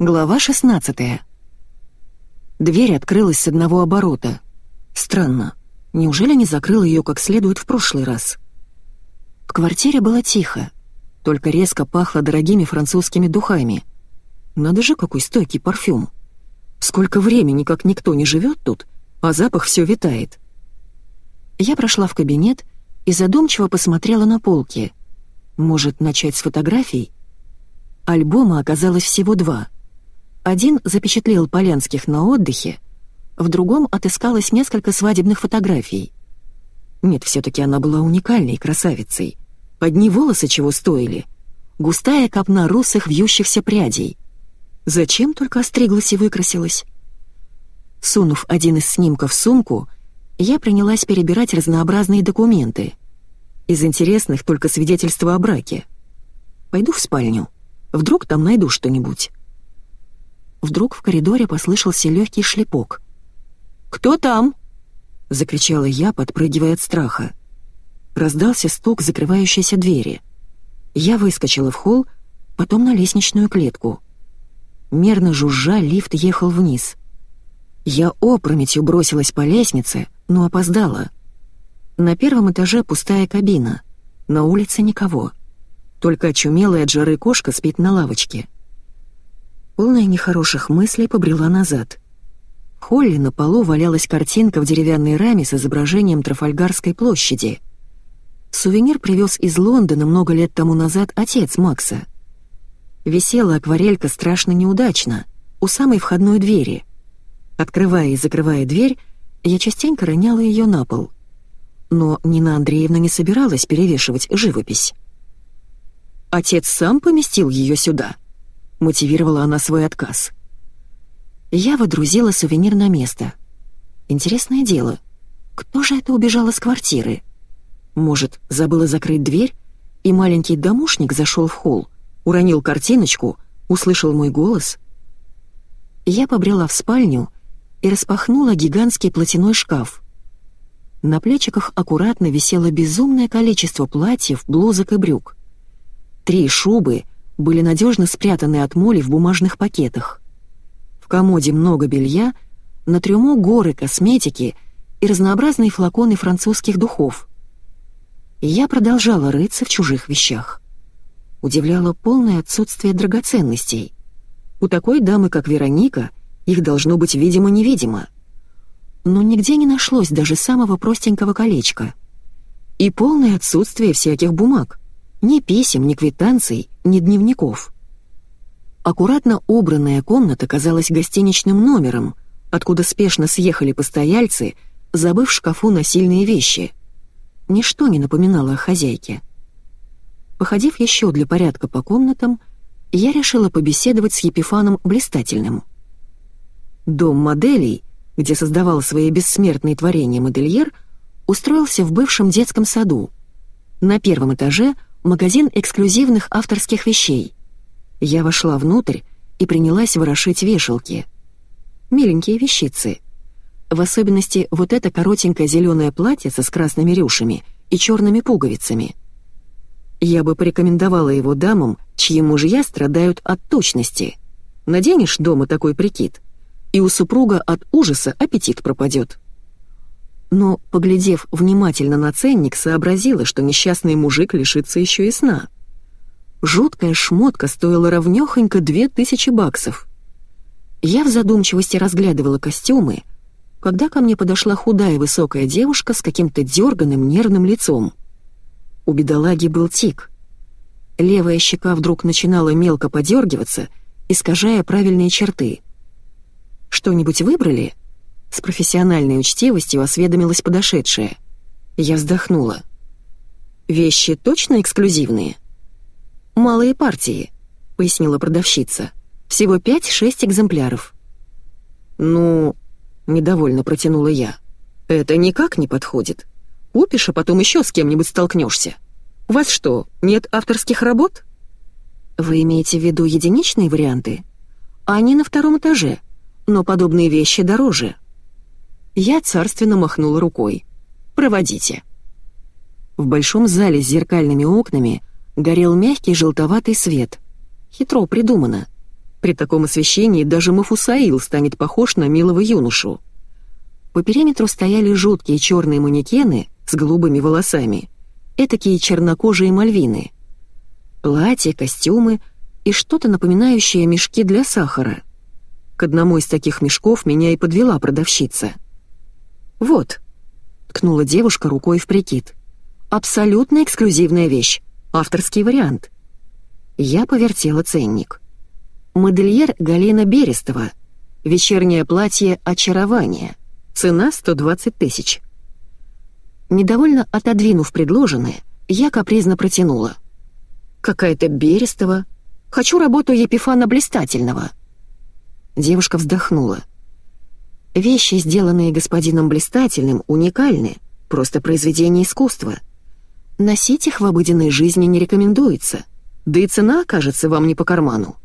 Глава 16 Дверь открылась с одного оборота. Странно. Неужели не закрыл ее как следует в прошлый раз? В квартире было тихо, только резко пахло дорогими французскими духами. Надо же, какой стойкий парфюм. Сколько времени, как никто не живет тут, а запах все витает. Я прошла в кабинет и задумчиво посмотрела на полки. Может, начать с фотографий? Альбома оказалось всего два — один запечатлел Полянских на отдыхе, в другом отыскалось несколько свадебных фотографий. Нет, все-таки она была уникальной красавицей. Одни волосы чего стоили. Густая копна русых вьющихся прядей. Зачем только остриглась и выкрасилась? Сунув один из снимков в сумку, я принялась перебирать разнообразные документы. Из интересных только свидетельство о браке. Пойду в спальню. Вдруг там найду что-нибудь. Вдруг в коридоре послышался легкий шлепок. «Кто там?» — закричала я, подпрыгивая от страха. Раздался стук закрывающейся двери. Я выскочила в холл, потом на лестничную клетку. Мерно жужжа, лифт ехал вниз. Я опрометью бросилась по лестнице, но опоздала. На первом этаже пустая кабина. На улице никого. Только очумелая от жары кошка спит на лавочке полная нехороших мыслей, побрела назад. В холле на полу валялась картинка в деревянной раме с изображением Трафальгарской площади. Сувенир привез из Лондона много лет тому назад отец Макса. Висела акварелька страшно неудачно, у самой входной двери. Открывая и закрывая дверь, я частенько роняла ее на пол. Но Нина Андреевна не собиралась перевешивать живопись. Отец сам поместил ее сюда —— мотивировала она свой отказ. Я водрузила сувенир на место. Интересное дело, кто же это убежал из квартиры? Может, забыла закрыть дверь, и маленький домушник зашел в холл, уронил картиночку, услышал мой голос? Я побрела в спальню и распахнула гигантский платяной шкаф. На плечиках аккуратно висело безумное количество платьев, блузок и брюк. Три шубы — были надежно спрятаны от моли в бумажных пакетах. В комоде много белья, на трюмо горы косметики и разнообразные флаконы французских духов. И я продолжала рыться в чужих вещах. Удивляло полное отсутствие драгоценностей. У такой дамы, как Вероника, их должно быть видимо-невидимо. Но нигде не нашлось даже самого простенького колечка. И полное отсутствие всяких бумаг — ни писем, ни квитанций, ни дневников. Аккуратно убранная комната казалась гостиничным номером, откуда спешно съехали постояльцы, забыв в шкафу насильные вещи. Ничто не напоминало о хозяйке. Походив еще для порядка по комнатам, я решила побеседовать с Епифаном Блистательным. Дом моделей, где создавал свои бессмертные творения модельер, устроился в бывшем детском саду. На первом этаже — магазин эксклюзивных авторских вещей. Я вошла внутрь и принялась ворошить вешалки. Миленькие вещицы. В особенности вот это коротенькое зеленое платье с красными рюшами и черными пуговицами. Я бы порекомендовала его дамам, чьи мужья страдают от точности. Наденешь дома такой прикид, и у супруга от ужаса аппетит пропадет но, поглядев внимательно на ценник, сообразила, что несчастный мужик лишится еще и сна. Жуткая шмотка стоила ровнёхонько две тысячи баксов. Я в задумчивости разглядывала костюмы, когда ко мне подошла худая высокая девушка с каким-то дерганым нервным лицом. У бедолаги был тик. Левая щека вдруг начинала мелко подергиваться, искажая правильные черты. «Что-нибудь выбрали?» С профессиональной учтивостью осведомилась подошедшая. Я вздохнула. «Вещи точно эксклюзивные?» «Малые партии», — пояснила продавщица. «Всего пять-шесть экземпляров». «Ну...» — недовольно протянула я. «Это никак не подходит. Купишь, а потом еще с кем-нибудь столкнешься. У вас что, нет авторских работ?» «Вы имеете в виду единичные варианты?» «Они на втором этаже, но подобные вещи дороже». Я царственно махнула рукой. «Проводите». В большом зале с зеркальными окнами горел мягкий желтоватый свет. Хитро придумано. При таком освещении даже Мафусаил станет похож на милого юношу. По периметру стояли жуткие черные манекены с голубыми волосами, этакие чернокожие мальвины. Платья, костюмы и что-то напоминающее мешки для сахара. К одному из таких мешков меня и подвела продавщица. «Вот», — ткнула девушка рукой в прикид, — «абсолютно эксклюзивная вещь, авторский вариант». Я повертела ценник. Модельер Галина Берестова. Вечернее платье «Очарование». Цена 120 тысяч. Недовольно отодвинув предложенное, я капризно протянула. «Какая-то Берестова. Хочу работу Епифана Блистательного». Девушка вздохнула. «Вещи, сделанные господином Блистательным, уникальны, просто произведение искусства. Носить их в обыденной жизни не рекомендуется, да и цена окажется вам не по карману.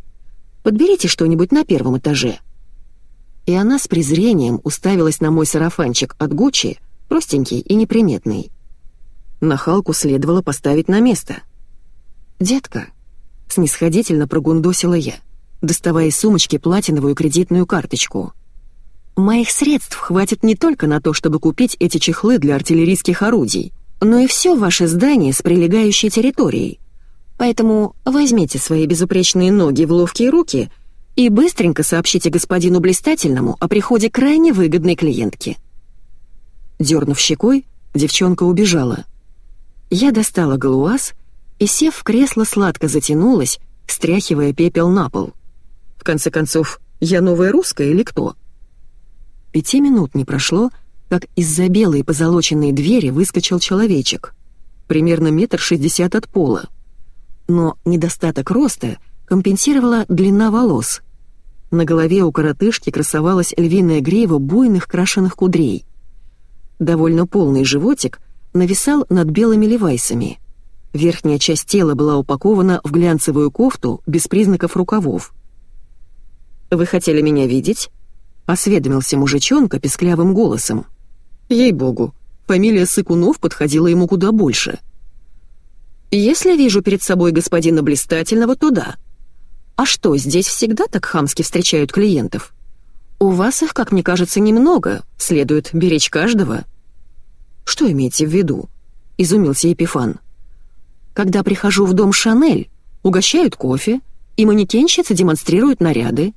Подберите что-нибудь на первом этаже» и она с презрением уставилась на мой сарафанчик от Гуччи, простенький и неприметный. Нахалку следовало поставить на место. «Детка», — снисходительно прогундосила я, доставая из сумочки платиновую кредитную карточку. «Моих средств хватит не только на то, чтобы купить эти чехлы для артиллерийских орудий, но и все ваше здание с прилегающей территорией. Поэтому возьмите свои безупречные ноги в ловкие руки и быстренько сообщите господину Блистательному о приходе крайне выгодной клиентки». Дернув щекой, девчонка убежала. Я достала галуаз и, сев в кресло, сладко затянулась, стряхивая пепел на пол. В конце концов, я новая русская или кто? Пяти минут не прошло, как из-за белой позолоченной двери выскочил человечек. Примерно метр шестьдесят от пола. Но недостаток роста компенсировала длина волос — на голове у коротышки красовалась львиная грива буйных крашеных кудрей. Довольно полный животик нависал над белыми левайсами. Верхняя часть тела была упакована в глянцевую кофту без признаков рукавов. «Вы хотели меня видеть?» — осведомился мужичонка песклявым голосом. Ей-богу, фамилия Сыкунов подходила ему куда больше. «Если вижу перед собой господина Блистательного, то да», «А что, здесь всегда так хамски встречают клиентов? У вас их, как мне кажется, немного, следует беречь каждого». «Что имеете в виду?» — изумился Епифан. «Когда прихожу в дом Шанель, угощают кофе, и манекенщицы демонстрируют наряды.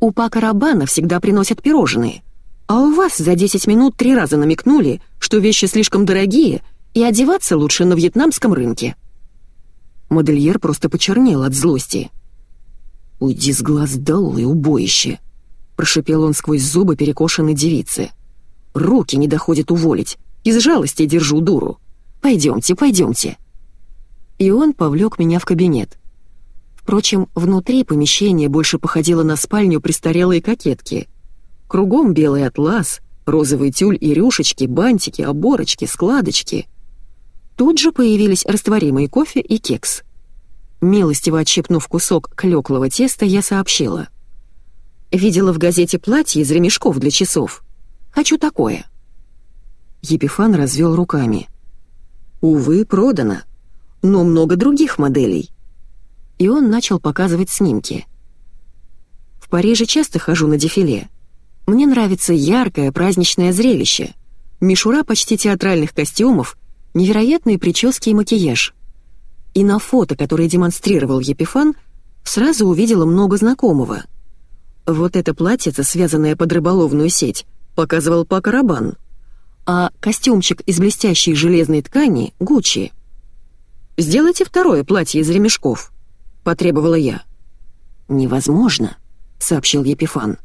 У Пака Рабана всегда приносят пирожные, а у вас за 10 минут три раза намекнули, что вещи слишком дорогие и одеваться лучше на вьетнамском рынке». Модельер просто почернел от злости. «Уйди с глаз долой, убоище!» — прошипел он сквозь зубы перекошенной девицы. «Руки не доходит уволить. Из жалости держу дуру. Пойдемте, пойдемте!» И он повлек меня в кабинет. Впрочем, внутри помещение больше походило на спальню престарелой кокетки. Кругом белый атлас, розовый тюль и рюшечки, бантики, оборочки, складочки. Тут же появились растворимый кофе и кекс — Милостиво отщипнув кусок клёклого теста, я сообщила. «Видела в газете платье из ремешков для часов. Хочу такое». Епифан развел руками. «Увы, продано. Но много других моделей». И он начал показывать снимки. «В Париже часто хожу на дефиле. Мне нравится яркое праздничное зрелище. Мишура почти театральных костюмов, невероятные прически и макияж и на фото, которое демонстрировал Епифан, сразу увидела много знакомого. Вот это платьице, связанное под рыболовную сеть, показывал Пакарабан, а костюмчик из блестящей железной ткани — Гуччи. «Сделайте второе платье из ремешков», — потребовала я. «Невозможно», — сообщил Епифан.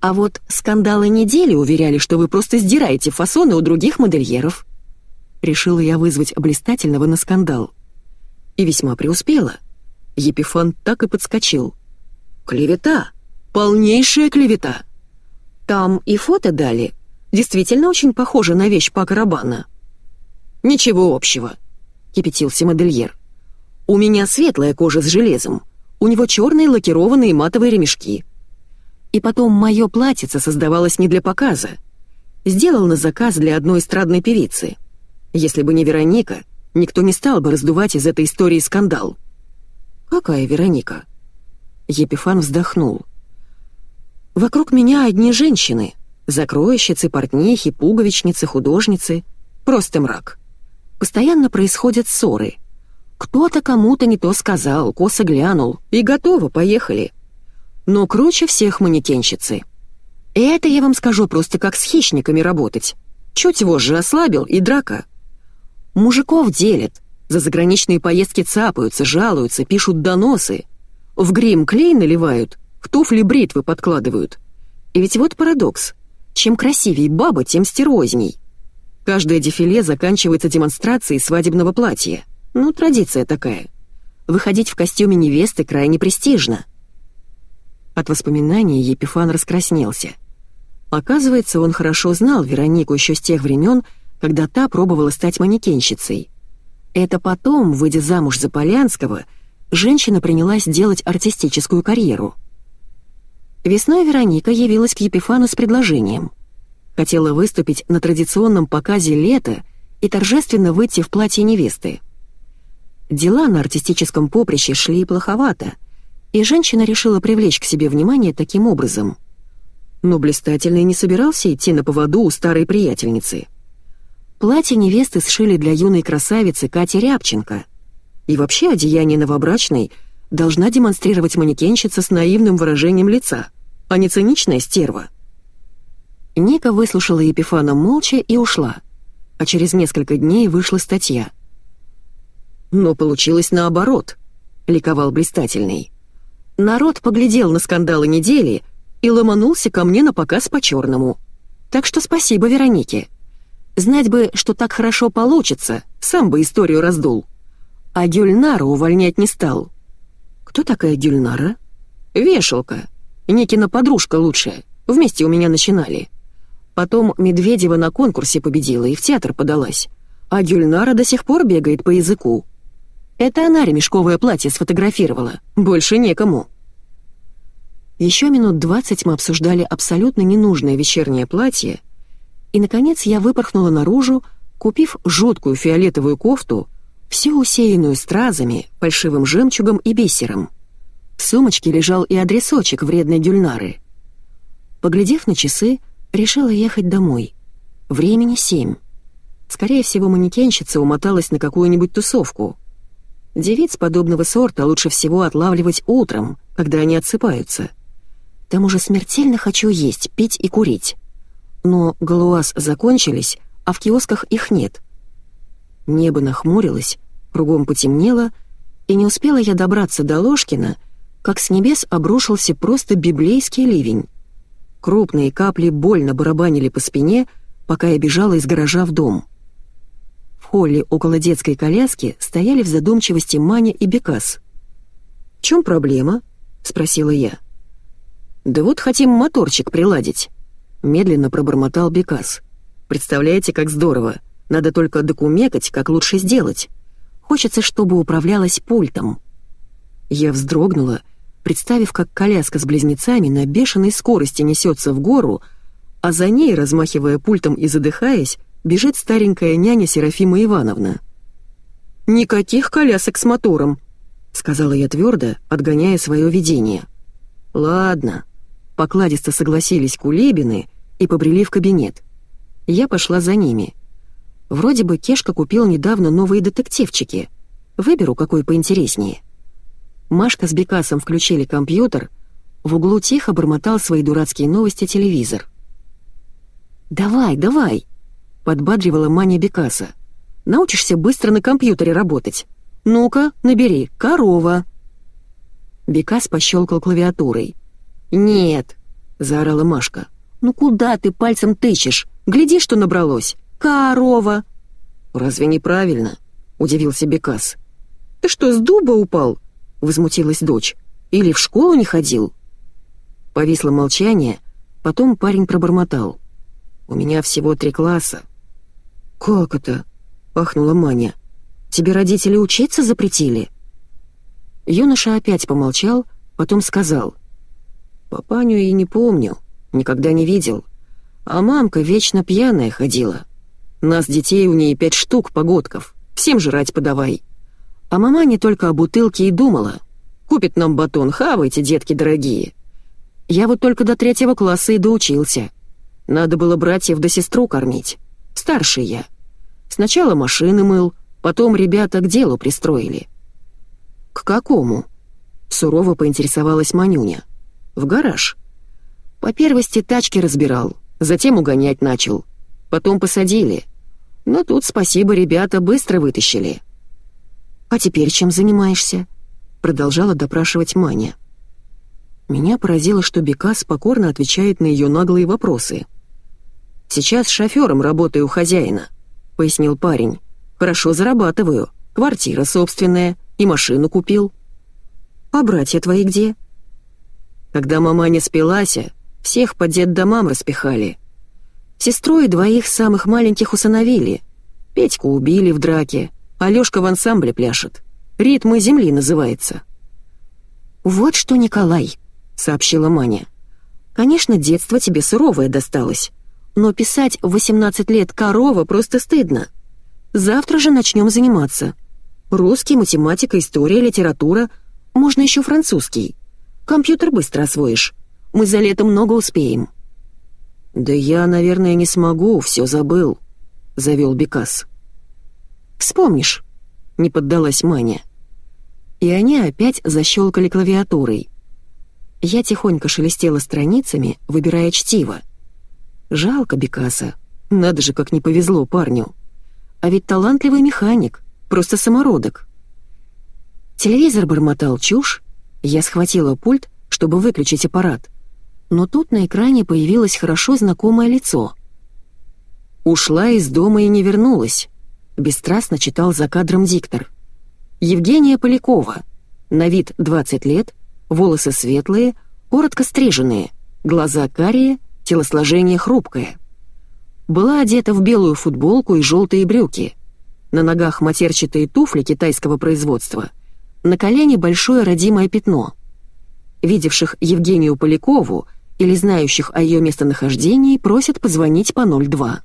«А вот скандалы недели уверяли, что вы просто сдираете фасоны у других модельеров». Решила я вызвать блистательного на скандал и весьма преуспела. Епифан так и подскочил. «Клевета! Полнейшая клевета! Там и фото дали. Действительно очень похоже на вещь Пака Рабана». «Ничего общего», — кипятился модельер. «У меня светлая кожа с железом, у него черные лакированные матовые ремешки. И потом мое платьице создавалось не для показа. Сделал на заказ для одной эстрадной певицы. Если бы не Вероника, Никто не стал бы раздувать из этой истории скандал. Какая Вероника? Епифан вздохнул. «Вокруг меня одни женщины. Закроющицы, портнихи, пуговичницы, художницы. Просто мрак. Постоянно происходят ссоры. Кто-то кому-то не то сказал, косо глянул, и готово, поехали. Но круче всех манекенщицы. Это я вам скажу просто как с хищниками работать. Чуть вожжи ослабил, и драка. Мужиков делят, за заграничные поездки цапаются, жалуются, пишут доносы. В грим клей наливают, в туфли бритвы подкладывают. И ведь вот парадокс. Чем красивее баба, тем стерозней. Каждое дефиле заканчивается демонстрацией свадебного платья. Ну, традиция такая. Выходить в костюме невесты крайне престижно. От воспоминаний Епифан раскраснелся. Оказывается, он хорошо знал Веронику еще с тех времен, когда та пробовала стать манекенщицей. Это потом, выйдя замуж за Полянского, женщина принялась делать артистическую карьеру. Весной Вероника явилась к Епифану с предложением. Хотела выступить на традиционном показе «Лето» и торжественно выйти в платье невесты. Дела на артистическом поприще шли плоховато, и женщина решила привлечь к себе внимание таким образом. Но блистательный не собирался идти на поводу у старой приятельницы. Платье невесты сшили для юной красавицы Кати Рябченко. И вообще одеяние новобрачной — должна демонстрировать манекенщица с наивным выражением лица, а не циничная стерва. Ника выслушала Епифана молча и ушла, а через несколько дней вышла статья. «Но получилось наоборот», — ликовал блистательный. «Народ поглядел на скандалы недели и ломанулся ко мне на показ по-черному. Так что спасибо Веронике. Знать бы, что так хорошо получится, сам бы историю раздул. А Гюльнара увольнять не стал». «Кто такая Гюльнара?» «Вешалка. Никина подружка лучшая. Вместе у меня начинали. Потом Медведева на конкурсе победила и в театр подалась. А Гюльнара до сих пор бегает по языку. Это она ремешковое платье сфотографировала. Больше некому». Еще минут двадцать мы обсуждали абсолютно ненужное вечернее платье, и, наконец, я выпорхнула наружу, купив жуткую фиолетовую кофту — всю усеянную стразами, фальшивым жемчугом и бисером. В сумочке лежал и адресочек вредной Гюльнары. Поглядев на часы, решила ехать домой. Времени семь. Скорее всего, манекенщица умоталась на какую-нибудь тусовку. Девиц подобного сорта лучше всего отлавливать утром, когда они отсыпаются. К тому же смертельно хочу есть, пить и курить. Но галуаз закончились, а в киосках их нет — Небо нахмурилось, кругом потемнело, и не успела я добраться до Ложкина, как с небес обрушился просто библейский ливень. Крупные капли больно барабанили по спине, пока я бежала из гаража в дом. Холле около детской коляски стояли в задумчивости Маня и Бекас. «В чем проблема?» — спросила я. «Да вот хотим моторчик приладить», — медленно пробормотал Бекас. «Представляете, как здорово!» Надо только докумекать, как лучше сделать. Хочется, чтобы управлялась пультом. Я вздрогнула, представив, как коляска с близнецами на бешеной скорости несется в гору, а за ней, размахивая пультом и задыхаясь, бежит старенькая няня Серафима Ивановна. «Никаких колясок с мотором», — сказала я твердо, отгоняя свое видение. «Ладно», — покладисто согласились кулебины и побрели в кабинет. Я пошла за ними — Вроде бы Кешка купил недавно новые детективчики. Выберу, какой поинтереснее. Машка с Бекасом включили компьютер, в углу тихо бормотал свои дурацкие новости телевизор. «Давай, давай!» — подбадривала Маня Бекаса. «Научишься быстро на компьютере работать. Ну-ка, набери «корова». Бекас пощелкал клавиатурой. «Нет!» — заорала Машка. «Ну куда ты пальцем тычешь? Гляди, что набралось!» корова!» «Разве неправильно?» — удивился Бекас. «Ты что, с дуба упал?» — возмутилась дочь. «Или в школу не ходил?» Повисло молчание, потом парень пробормотал. «У меня всего три класса». «Как это?» — ахнула Маня. «Тебе родители учиться запретили?» Юноша опять помолчал, потом сказал. «Папаню и не помню, никогда не видел. А мамка вечно пьяная ходила. Нас, детей, у ней пять штук погодков. Всем жрать подавай. А мама не только о бутылке и думала. Купит нам батон, хавайте, детки дорогие. Я вот только до третьего класса и доучился. Надо было братьев да сестру кормить. Старший я. Сначала машины мыл, потом ребята к делу пристроили. «К какому?» — сурово поинтересовалась Манюня. «В гараж. По первости тачки разбирал, затем угонять начал. Потом посадили. Но тут, спасибо, ребята быстро вытащили». «А теперь чем занимаешься?» — продолжала допрашивать Маня. Меня поразило, что Бекас покорно отвечает на ее наглые вопросы. «Сейчас шофером работаю у хозяина», — пояснил парень. «Хорошо зарабатываю, квартира собственная и машину купил». «А братья твои где?» Когда мама не спилась, всех по детдомам распихали. Сестру и двоих самых маленьких усыновили. Петьку убили в драке, Алёшка в ансамбле пляшет. «Ритмы земли» называется. «Вот что, Николай», — сообщила Маня. «Конечно, детство тебе суровое досталось но писать в 18 лет «корова» просто стыдно. Завтра же начнем заниматься. Русский, математика, история, литература, можно еще французский. Компьютер быстро освоишь. Мы за лето много успеем». «Да я, наверное, не смогу, все забыл», — завел Бекас. «Вспомнишь», — не поддалась Маня. И они опять защелкали клавиатурой. Я тихонько шелестела страницами, выбирая чтиво. Жалко Бекаса. Надо же, как не повезло парню. А ведь талантливый механик, просто самородок. Телевизор бормотал чушь, я схватила пульт, чтобы выключить аппарат. Но тут на экране появилось хорошо знакомое лицо. «Ушла из дома и не вернулась», — бесстрастно читал за кадром диктор. «Евгения Полякова. На вид 20 лет, волосы светлые, коротко стриженные, глаза карие, телосложение хрупкое. Была одета в белую футболку и желтые брюки. На ногах матерчатые туфли китайского производства. На колене большое родимое пятно. Видевших Евгению Полякову или знающих о ее местонахождении просят позвонить по 02.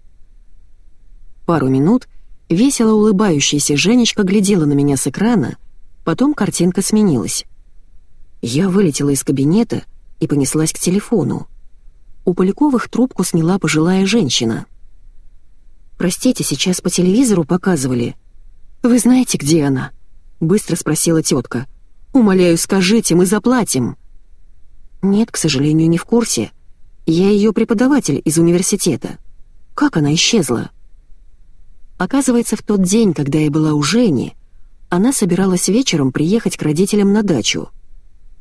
Пару минут весело улыбающаяся Женечка глядела на меня с экрана, потом картинка сменилась. Я вылетела из кабинета и понеслась к телефону. У Поляковых трубку сняла пожилая женщина. «Простите, сейчас по телевизору показывали. Вы знаете, где она?» — быстро спросила тетка. «Умоляю, скажите, мы заплатим». «Нет, к сожалению, не в курсе. Я ее преподаватель из университета. Как она исчезла?» Оказывается, в тот день, когда я была у Жени, она собиралась вечером приехать к родителям на дачу.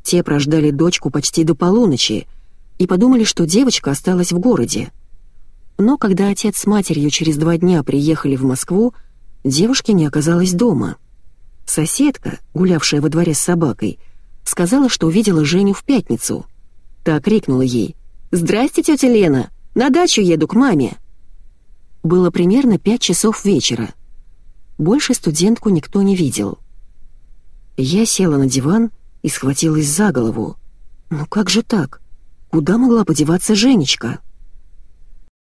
Те прождали дочку почти до полуночи, и подумали, что девочка осталась в городе. Но когда отец с матерью через два дня приехали в Москву, девушки не оказалось дома. Соседка, гулявшая во дворе с собакой, сказала, что увидела Женю в пятницу. Та крикнула ей «Здрасте, тетя Лена! На дачу еду к маме!» Было примерно пять часов вечера. Больше студентку никто не видел. Я села на диван и схватилась за голову. «Ну как же так? Куда могла подеваться Женечка?»